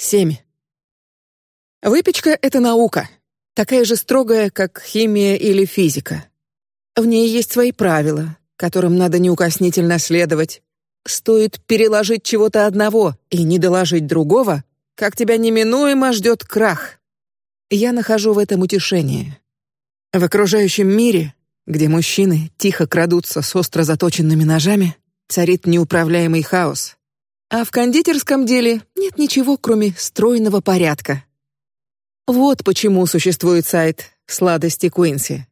Семь. Выпечка — это наука, такая же строгая, как химия или физика. В ней есть свои правила, которым надо неукоснительно следовать. Стоит переложить чего-то одного и не доложить другого, как тебя неминуемо ждет крах. Я нахожу в этом утешение. В окружающем мире, где мужчины тихо крадутся с остро заточенными ножами, царит неуправляемый хаос. А в кондитерском деле нет ничего, кроме стройного порядка. Вот почему существует сайт «Сладости Куинси».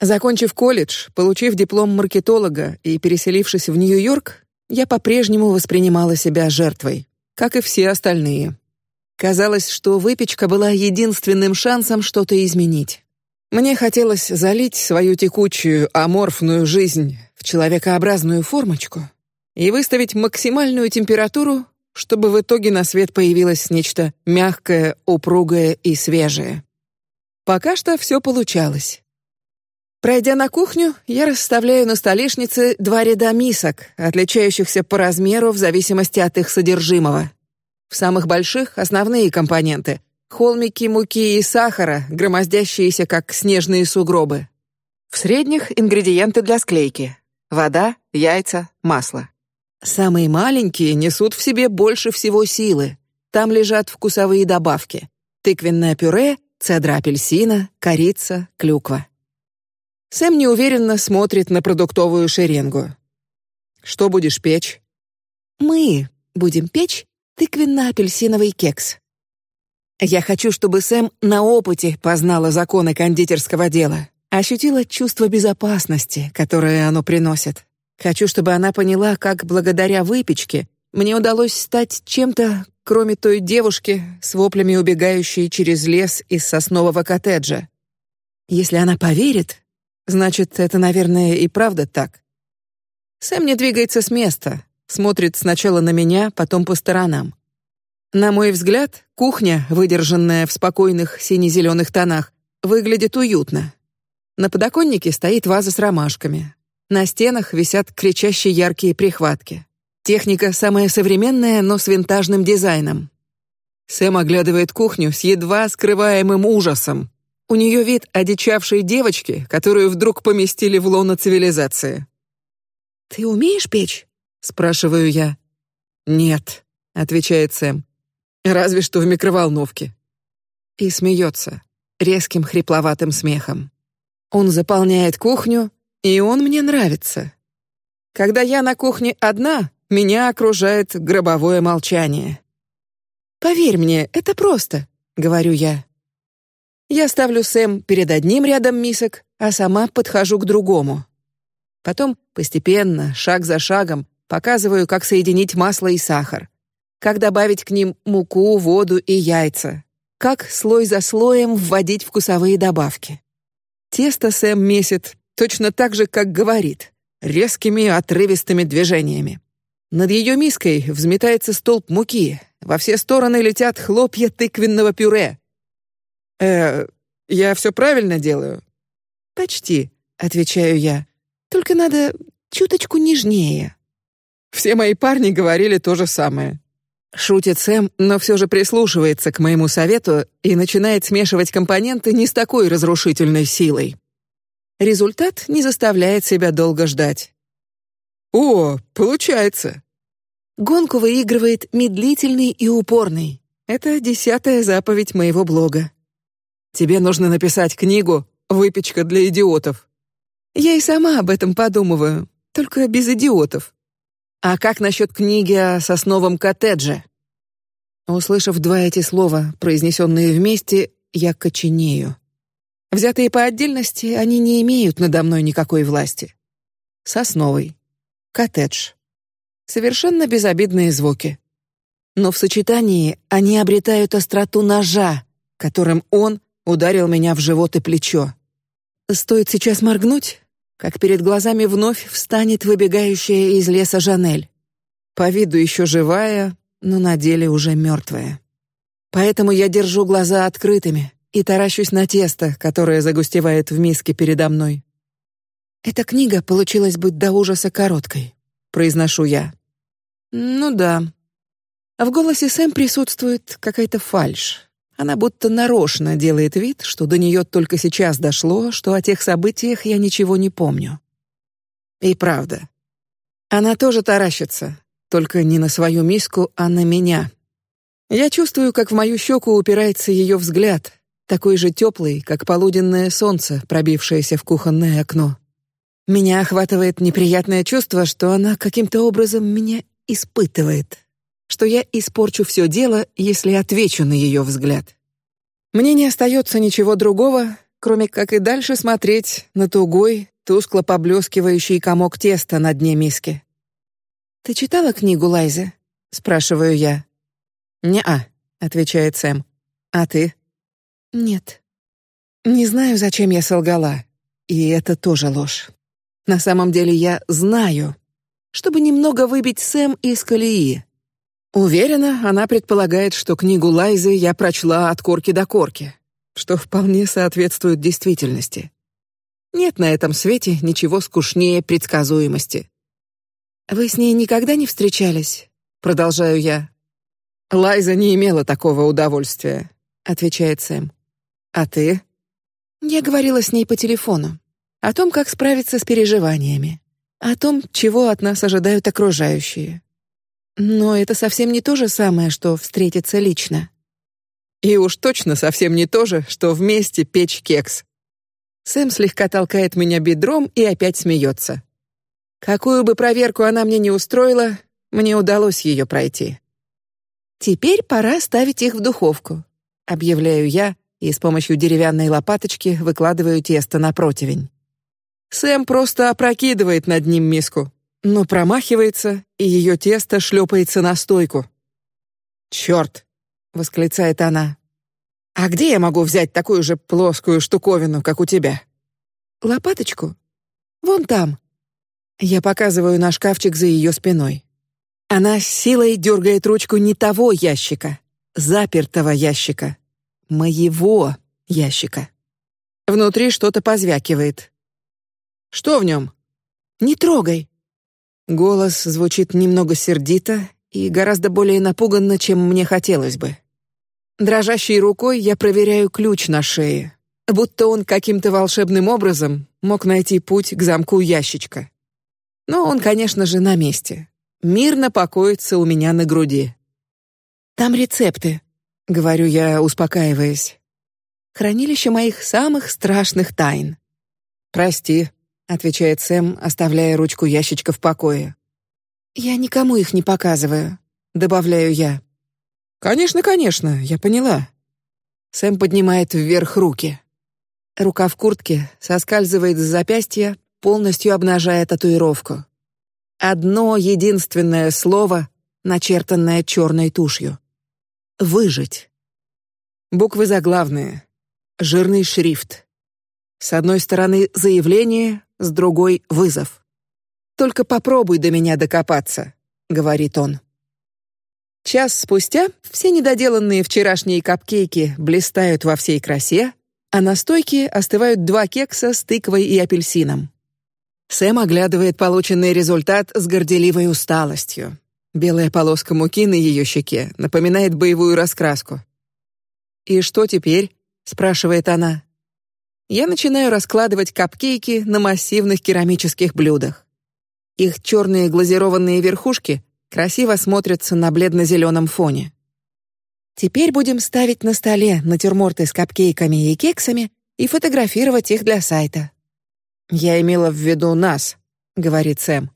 Закончив колледж, получив диплом маркетолога и переселившись в Нью-Йорк, я по-прежнему воспринимала себя жертвой, как и все остальные. Казалось, что выпечка была единственным шансом что-то изменить. Мне хотелось залить свою текучую аморфную жизнь в человекообразную формочку и выставить максимальную температуру, чтобы в итоге на свет появилось нечто мягкое, упругое и свежее. Пока что все получалось. Пройдя на кухню, я расставляю на столешнице два ряда мисок, отличающихся по размеру в зависимости от их содержимого. В самых больших основные компоненты: холмики муки и сахара, громоздящиеся как снежные сугробы. В средних ингредиенты для склейки: вода, яйца, масло. Самые маленькие несут в себе больше всего силы. Там лежат вкусовые добавки: тыквенное пюре, цедра апельсина, корица, клюква. Сэм неуверенно смотрит на продуктовую шеренгу. Что будешь печь? Мы будем печь тыквенно-апельсиновый кекс. Я хочу, чтобы Сэм на опыте познала законы кондитерского дела, ощутила чувство безопасности, которое оно приносит. Хочу, чтобы она поняла, как благодаря выпечке мне удалось стать чем-то, кроме той девушки с воплями убегающей через лес из соснового коттеджа. Если она поверит, значит, это, наверное, и правда так. Сэм не двигается с места, смотрит сначала на меня, потом по сторонам. На мой взгляд, кухня, выдержанная в спокойных сине-зеленых тонах, выглядит уютно. На подоконнике стоит ваза с ромашками. На стенах висят кричащие яркие прихватки. Техника самая современная, но с винтажным дизайном. Сэм оглядывает кухню с едва скрываемым ужасом. У нее вид одичавшей девочки, которую вдруг поместили в лоно цивилизации. Ты умеешь печь? спрашиваю я. Нет, отвечает Сэм. Разве что в микроволновке. И смеется резким хрипловатым смехом. Он заполняет кухню, и он мне нравится. Когда я на кухне одна, меня окружает гробовое молчание. Поверь мне, это просто, говорю я. Я ставлю Сэм перед одним рядом мисок, а сама подхожу к другому. Потом постепенно, шаг за шагом, показываю, как соединить масло и сахар, как добавить к ним муку, воду и яйца, как слой за слоем вводить вкусовые добавки. Тесто Сэм месит точно так же, как говорит, резкими отрывистыми движениями. Над ее миской взметается столб муки, во все стороны летят хлопья тыквенного пюре. Э, я все правильно делаю? Почти, отвечаю я. Только надо чуточку нежнее. Все мои парни говорили то же самое. Шутит Сэм, но все же прислушивается к моему совету и начинает смешивать компоненты не с такой разрушительной силой. Результат не заставляет себя долго ждать. О, получается. Гонку выигрывает медлительный и упорный. Это десятая заповедь моего блога. Тебе нужно написать книгу "Выпечка для идиотов". Я и сама об этом подумываю, только без идиотов. А как насчет книги о сосновом коттедже? Услышав два эти слова, произнесенные вместе, я коченею. Взятые по отдельности, они не имеют надо мной никакой власти. Сосновый, коттедж, совершенно безобидные звуки, но в сочетании они обретают остроту ножа, которым он ударил меня в живот и плечо. Стоит сейчас моргнуть, как перед глазами вновь встанет выбегающая из леса Жанель, по виду еще живая, но на деле уже мертвая. Поэтому я держу глаза открытыми, и таращусь на тесто, которое загустевает в миске передо мной. Эта книга получилась быть до ужаса короткой, произношу я. Ну да. В голосе Сэм присутствует какая-то фальшь. Она будто нарочно делает вид, что до нее только сейчас дошло, что о тех событиях я ничего не помню. И правда, она тоже таращится, только не на свою миску, а на меня. Я чувствую, как в мою щеку упирается ее взгляд, такой же теплый, как полуденное солнце, пробившееся в кухонное окно. Меня охватывает неприятное чувство, что она каким-то образом меня испытывает, что я испорчу все дело, если отвечу на ее взгляд. Мне не остается ничего другого, кроме как и дальше смотреть на тугой, тускло поблескивающий комок теста на дне миски. Ты читала книгу Лайзы? спрашиваю я. Не а, отвечает Сэм. А ты? Нет. Не знаю, зачем я солгала, и это тоже ложь. На самом деле я знаю, чтобы немного выбить Сэм из колеи. Уверена, она предполагает, что книгу Лайзы я прочла от корки до корки, что вполне соответствует действительности. Нет на этом свете ничего скучнее предсказуемости. Вы с ней никогда не встречались? Продолжаю я. Лайза не имела такого удовольствия, отвечает Сэм. А ты? Я говорила с ней по телефону о том, как справиться с переживаниями, о том, чего от нас ожидают окружающие. Но это совсем не то же самое, что встретиться лично. И уж точно совсем не то же, что вместе печь кекс. Сэм слегка толкает меня бедром и опять смеется. Какую бы проверку она мне не устроила, мне удалось ее пройти. Теперь пора ставить их в духовку, объявляю я и с помощью деревянной лопаточки выкладываю тесто на противень. Сэм просто опрокидывает над ним миску, но промахивается, и ее тесто шлепается на стойку. Черт! восклицает она. А где я могу взять такую же плоскую штуковину, как у тебя? Лопаточку? Вон там. Я показываю на шкафчик за ее спиной. Она с силой дергает ручку не того ящика, запертого ящика, моего ящика. Внутри что-то позвякивает. Что в нем? Не трогай. Голос звучит немного сердито и гораздо более напуганно, чем мне хотелось бы. Дрожащей рукой я проверяю ключ на шее, будто он каким-то волшебным образом мог найти путь к замку ящичка. Но он, конечно же, на месте, мирно покоится у меня на груди. Там рецепты, говорю я, успокаиваясь. Хранилище моих самых страшных тайн. Прости, отвечает Сэм, оставляя ручку ящичка в покое. Я никому их не показываю, добавляю я. Конечно, конечно, я поняла. Сэм поднимает вверх руки. Рука в куртке соскальзывает с запястья, полностью обнажая татуировку. Одно единственное слово, начертанное черной тушью. Выжить. Буквы заглавные, жирный шрифт. С одной стороны заявление, с другой вызов. Только попробуй до меня докопаться, говорит он. Час спустя все недоделанные вчерашние капкейки блистают во всей красе, а на стойке остывают два кекса с тыквой и апельсином. Сэм оглядывает полученный результат с горделивой усталостью. Белая полоска муки на ее щеке напоминает боевую раскраску. И что теперь? спрашивает она. Я начинаю раскладывать капкейки на массивных керамических блюдах. Их черные глазированные верхушки красиво смотрятся на бледно-зеленом фоне. Теперь будем ставить на столе натюрморты с капкейками и кексами и фотографировать их для сайта. Я имела в виду нас, говорит Сэм.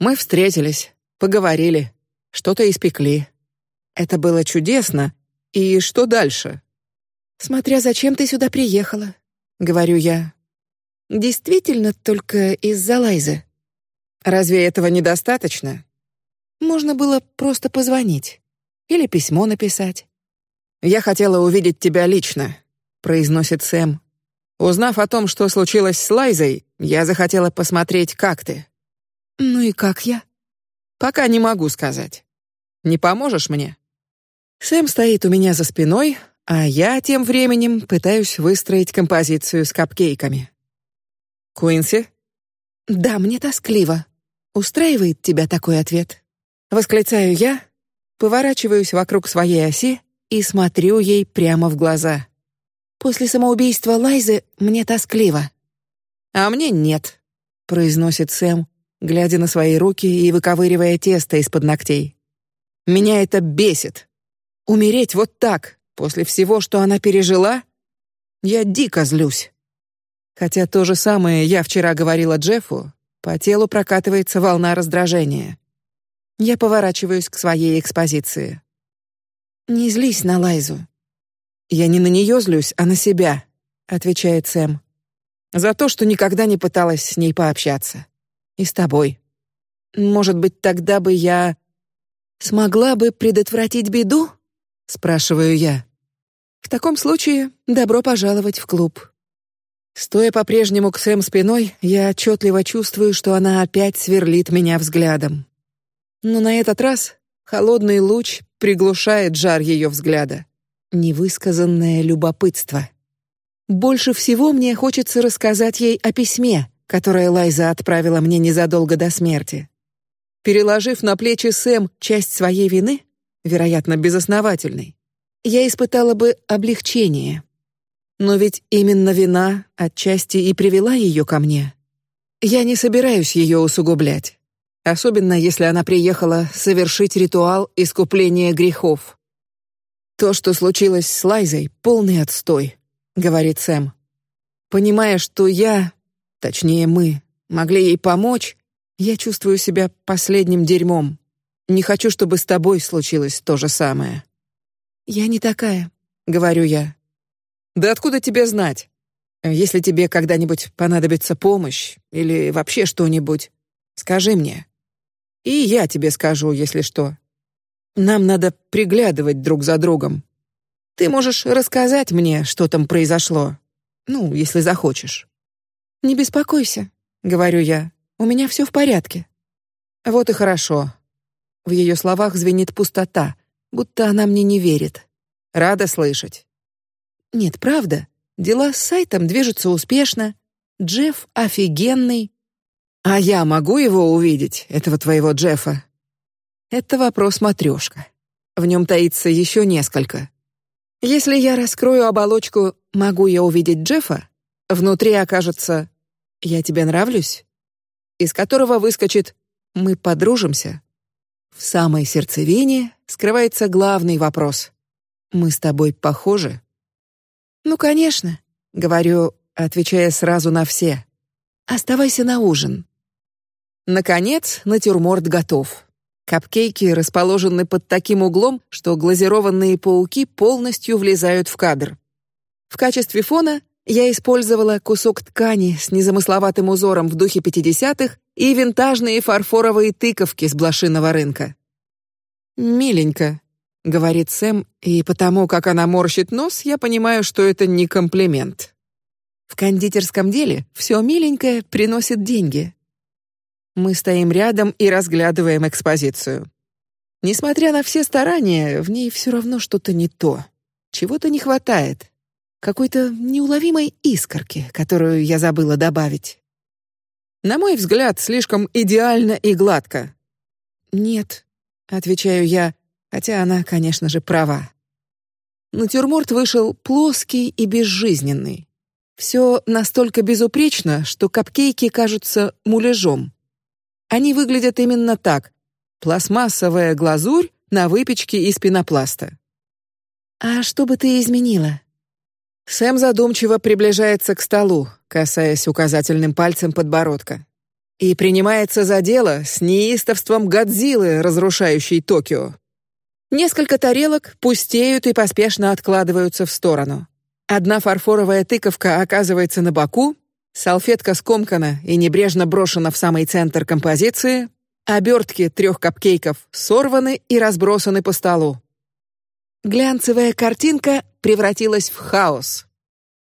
Мы встретились, поговорили, что-то испекли. Это было чудесно. И что дальше? Смотря зачем ты сюда приехала, говорю я. Действительно только из-за Лайзы. Разве этого недостаточно? Можно было просто позвонить или письмо написать. Я хотела увидеть тебя лично, произносит Сэм. Узнав о том, что случилось с Лайзой, я захотела посмотреть, как ты. Ну и как я? Пока не могу сказать. Не поможешь мне? Сэм стоит у меня за спиной, а я тем временем пытаюсь выстроить композицию с капкейками. Куинси? Да, мне тоскливо. Устраивает тебя такой ответ? Восклицаю я, поворачиваюсь вокруг своей оси и смотрю ей прямо в глаза. После самоубийства Лайзы мне тоскливо. А мне нет, произносит Сэм, глядя на свои руки и выковыривая тесто из-под ногтей. Меня это бесит. Умереть вот так после всего, что она пережила, я дико злюсь. Хотя то же самое я вчера говорила Джеффу, по телу прокатывается волна раздражения. Я поворачиваюсь к своей экспозиции. Не злись на Лайзу. Я не на нее злюсь, а на себя, отвечает Сэм. За то, что никогда не пыталась с ней пообщаться. И с тобой. Может быть, тогда бы я смогла бы предотвратить беду? спрашиваю я. В таком случае добро пожаловать в клуб. Стоя по-прежнему к Сэм спиной, я отчетливо чувствую, что она опять сверлит меня взглядом. Но на этот раз холодный луч приглушает жар ее взгляда, невысказанное любопытство. Больше всего мне хочется рассказать ей о письме, которое Лайза отправила мне незадолго до смерти. Переложив на плечи Сэм часть своей вины, вероятно, безосновательной, я испытала бы облегчение. Но ведь именно вина отчасти и привела ее ко мне. Я не собираюсь ее усугублять, особенно если она приехала совершить ритуал искупления грехов. То, что случилось с Лайзой, полный отстой, говорит Сэм. Понимая, что я, точнее мы, могли ей помочь, я чувствую себя последним дерьмом. Не хочу, чтобы с тобой случилось то же самое. Я не такая, говорю я. Да откуда тебе знать? Если тебе когда-нибудь понадобится помощь или вообще что-нибудь, скажи мне. И я тебе скажу, если что. Нам надо приглядывать друг за другом. Ты можешь рассказать мне, что там произошло, ну, если захочешь. Не беспокойся, говорю я. У меня все в порядке. Вот и хорошо. В ее словах звенит пустота, будто она мне не верит. Рада слышать. Нет, правда. Дела с сайтом движутся успешно. Джефф офигенный. А я могу его увидеть, этого твоего Джеффа? Это вопрос матрешка. В нем таится еще несколько. Если я раскрою оболочку, могу я увидеть Джеффа? Внутри окажется, я тебе нравлюсь, из которого выскочит, мы подружимся. В самой сердцевине скрывается главный вопрос: мы с тобой похожи? Ну, конечно, говорю, отвечая сразу на все. Оставайся на ужин. Наконец, натюрморт готов. Капкейки расположены под таким углом, что глазированные пауки полностью влезают в кадр. В качестве фона я использовала кусок ткани с незамысловатым узором в духе пятидесятых и винтажные фарфоровые тыковки с блошиного рынка. Миленько, говорит Сэм, и потому как она морщит нос, я понимаю, что это не комплимент. В кондитерском деле все миленькое приносит деньги. Мы стоим рядом и разглядываем экспозицию. Несмотря на все старания, в ней все равно что-то не то, чего-то не хватает, какой-то неуловимой искорки, которую я забыла добавить. На мой взгляд, слишком идеально и гладко. Нет, отвечаю я, хотя она, конечно же, права. Натюрморт вышел плоский и безжизненный. Все настолько безупречно, что капкейки кажутся муляжом. Они выглядят именно так: пластмассовая глазурь на выпечке из пенопласта. А что бы ты изменила? Сэм задумчиво приближается к столу, касаясь указательным пальцем подбородка, и принимается за дело с неистовством Годзиллы, разрушающей Токио. Несколько тарелок пустеют и поспешно откладываются в сторону. Одна фарфоровая тыковка оказывается на боку, салфетка скомкана и небрежно брошена в самый центр композиции, обертки трех капкейков сорваны и разбросаны по столу. Глянцевая картинка превратилась в хаос,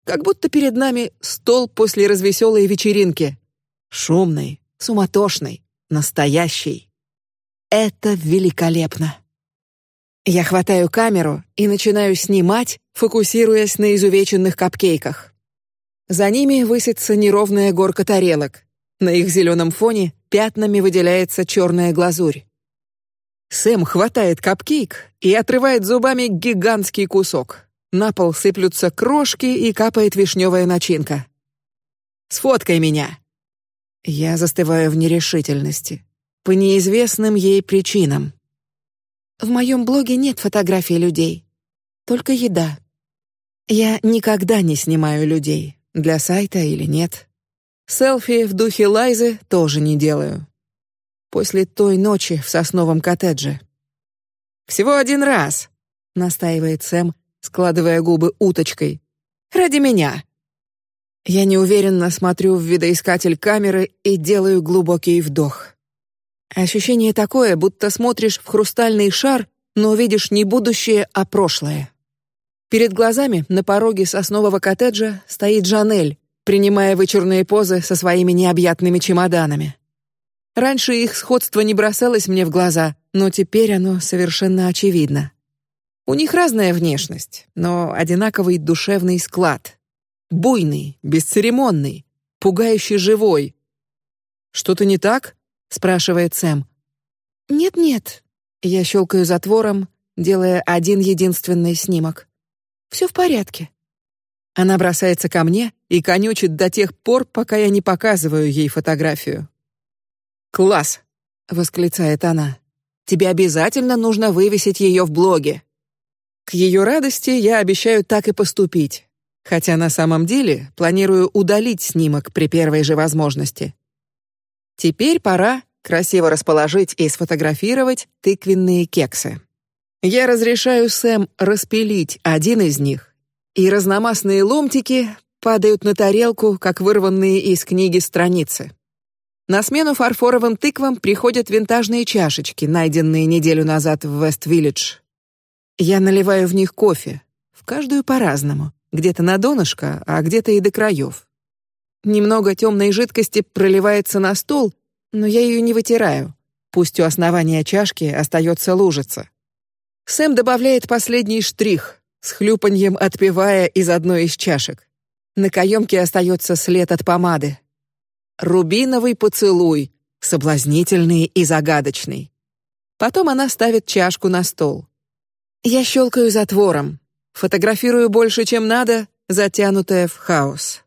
как будто перед нами стол после развеселой вечеринки, шумный, суматошный, настоящий. Это великолепно. Я хватаю камеру и начинаю снимать, фокусируясь на изувеченных капкейках. За ними высится неровная горка тарелок. На их зеленом фоне пятнами выделяется черная глазурь. Сэм хватает капкейк и отрывает зубами гигантский кусок. На пол сыплются крошки и капает вишневая начинка. Сфоткай меня. Я застываю в нерешительности по неизвестным ей причинам. В моем блоге нет фотографий людей, только еда. Я никогда не снимаю людей, для сайта или нет. Селфи в духе Лайзы тоже не делаю. После той ночи в сосновом коттедже. Всего один раз, настаивает Сэм, складывая губы уточкой. Ради меня. Я неуверенно смотрю в видоискатель камеры и делаю глубокий вдох. Ощущение такое, будто смотришь в хрустальный шар, но видишь не будущее, а прошлое. Перед глазами на пороге соснового коттеджа стоит Жанель, принимая вычурные позы со своими необъятными чемоданами. Раньше их сходство не бросалось мне в глаза, но теперь оно совершенно очевидно. У них разная внешность, но одинаковый душевный склад. Буйный, бесцеремонный, пугающий живой. Что-то не так? спрашивает Сэм. Нет, нет. Я щелкаю затвором, делая один единственный снимок. Все в порядке. Она бросается ко мне и конючит до тех пор, пока я не показываю ей фотографию. Класс, восклицает она. Тебе обязательно нужно вывесить ее в блоге. К ее радости я обещаю так и поступить, хотя на самом деле планирую удалить снимок при первой же возможности. Теперь пора красиво расположить и сфотографировать тыквенные кексы. Я разрешаю Сэм распилить один из них, и разномастные ломтики падают на тарелку, как вырванные из книги страницы. На смену фарфоровым тыквам приходят винтажные чашечки, найденные неделю назад в Вест-Виллидж. Я наливаю в них кофе, в каждую по-разному, где-то на донышко, а где-то и до краев. Немного темной жидкости проливается на стол, но я ее не вытираю. Пусть у основания чашки остается лужица. Сэм добавляет последний штрих, с хлюпаньем отпивая из одной из чашек. На каемке остается след от помады. Рубиновый поцелуй, соблазнительный и загадочный. Потом она ставит чашку на стол. Я щелкаю затвором, фотографирую больше, чем надо, затянутая в хаос.